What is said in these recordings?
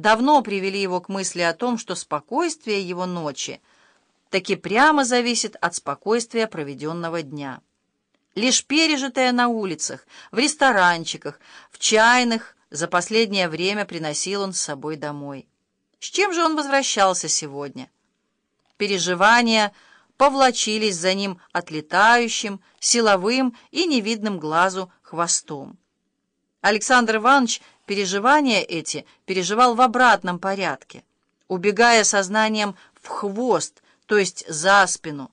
давно привели его к мысли о том, что спокойствие его ночи таки прямо зависит от спокойствия проведенного дня. Лишь пережитое на улицах, в ресторанчиках, в чайных за последнее время приносил он с собой домой. С чем же он возвращался сегодня? Переживания повлачились за ним отлетающим, силовым и невидным глазу хвостом. Александр Иванович переживания эти переживал в обратном порядке, убегая сознанием в хвост, то есть за спину.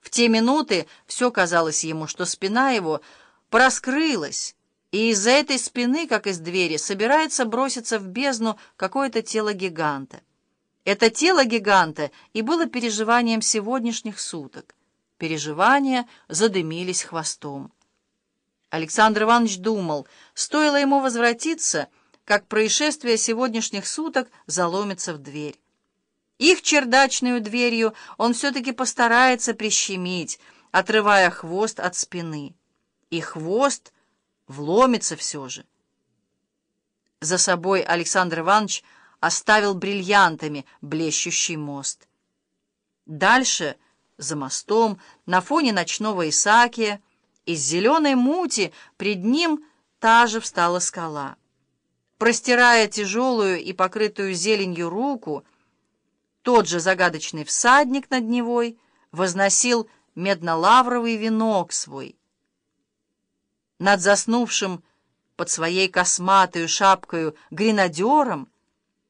В те минуты все казалось ему, что спина его проскрылась, и из-за этой спины, как из двери, собирается броситься в бездну какое-то тело гиганта. Это тело гиганта и было переживанием сегодняшних суток. Переживания задымились хвостом. Александр Иванович думал, стоило ему возвратиться, как происшествие сегодняшних суток заломится в дверь. Их чердачную дверью он все-таки постарается прищемить, отрывая хвост от спины. И хвост вломится все же. За собой Александр Иванович оставил бриллиантами блещущий мост. Дальше, за мостом, на фоне ночного Исаакия, из зеленой мути пред ним та же встала скала. Простирая тяжелую и покрытую зеленью руку, тот же загадочный всадник над Невой возносил медно-лавровый венок свой — над заснувшим под своей косматую шапкою гренадером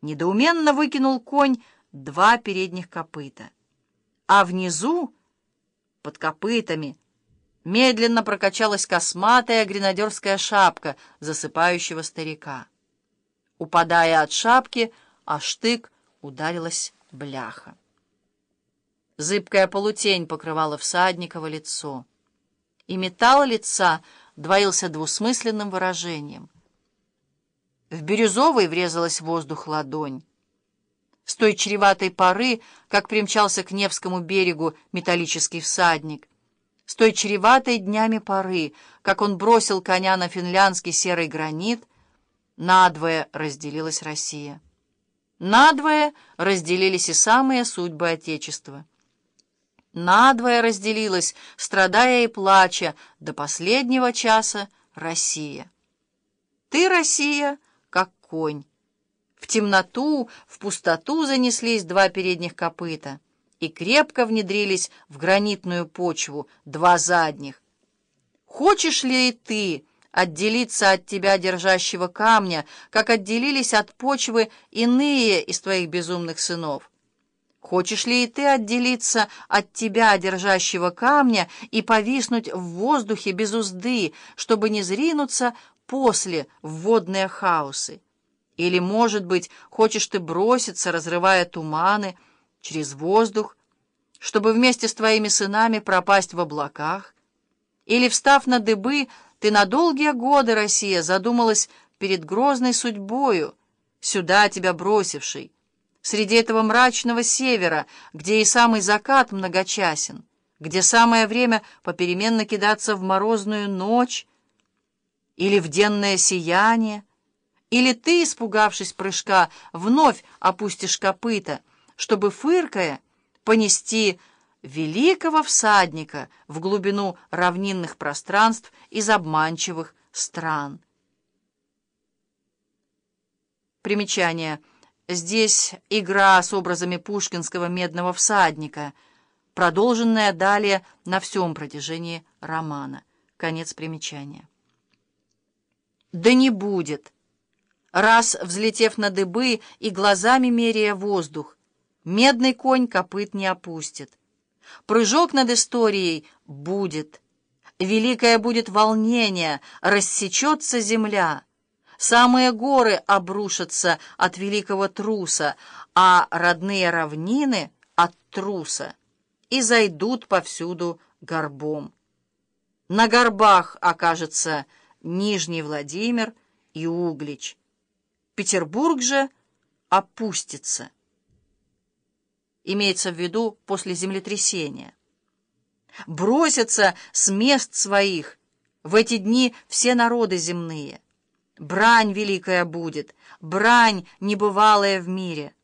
недоуменно выкинул конь два передних копыта. А внизу, под копытами, медленно прокачалась косматая гренадерская шапка засыпающего старика. Упадая от шапки, а штык ударилась бляха. Зыбкая полутень покрывала всадниково лицо, и металл лица — двоился двусмысленным выражением. В бирюзовый врезалась воздух ладонь. С той чреватой поры, как примчался к Невскому берегу металлический всадник, с той чреватой днями поры, как он бросил коня на финляндский серый гранит, надвое разделилась Россия. Надвое разделились и самые судьбы Отечества. Надвое разделилась, страдая и плача, до последнего часа Россия. Ты, Россия, как конь. В темноту, в пустоту занеслись два передних копыта и крепко внедрились в гранитную почву два задних. Хочешь ли ты отделиться от тебя, держащего камня, как отделились от почвы иные из твоих безумных сынов? Хочешь ли и ты отделиться от тебя, держащего камня, и повиснуть в воздухе без узды, чтобы не зринуться после в водные хаосы? Или, может быть, хочешь ты броситься, разрывая туманы, через воздух, чтобы вместе с твоими сынами пропасть в облаках? Или, встав на дыбы, ты на долгие годы, Россия, задумалась перед грозной судьбою, сюда тебя бросившей, среди этого мрачного севера, где и самый закат многочасен, где самое время попеременно кидаться в морозную ночь или в денное сияние, или ты, испугавшись прыжка, вновь опустишь копыта, чтобы, фыркая, понести великого всадника в глубину равнинных пространств из обманчивых стран. Примечание – Здесь игра с образами пушкинского медного всадника, продолженная далее на всем протяжении романа. Конец примечания. Да не будет. Раз, взлетев на дыбы и глазами меряя воздух, медный конь копыт не опустит. Прыжок над историей будет. Великое будет волнение, рассечется земля — Самые горы обрушатся от великого труса, а родные равнины — от труса, и зайдут повсюду горбом. На горбах окажется Нижний Владимир и Углич. Петербург же опустится. Имеется в виду после землетрясения. Бросятся с мест своих в эти дни все народы земные. Брань великая будет, брань небывалая в мире —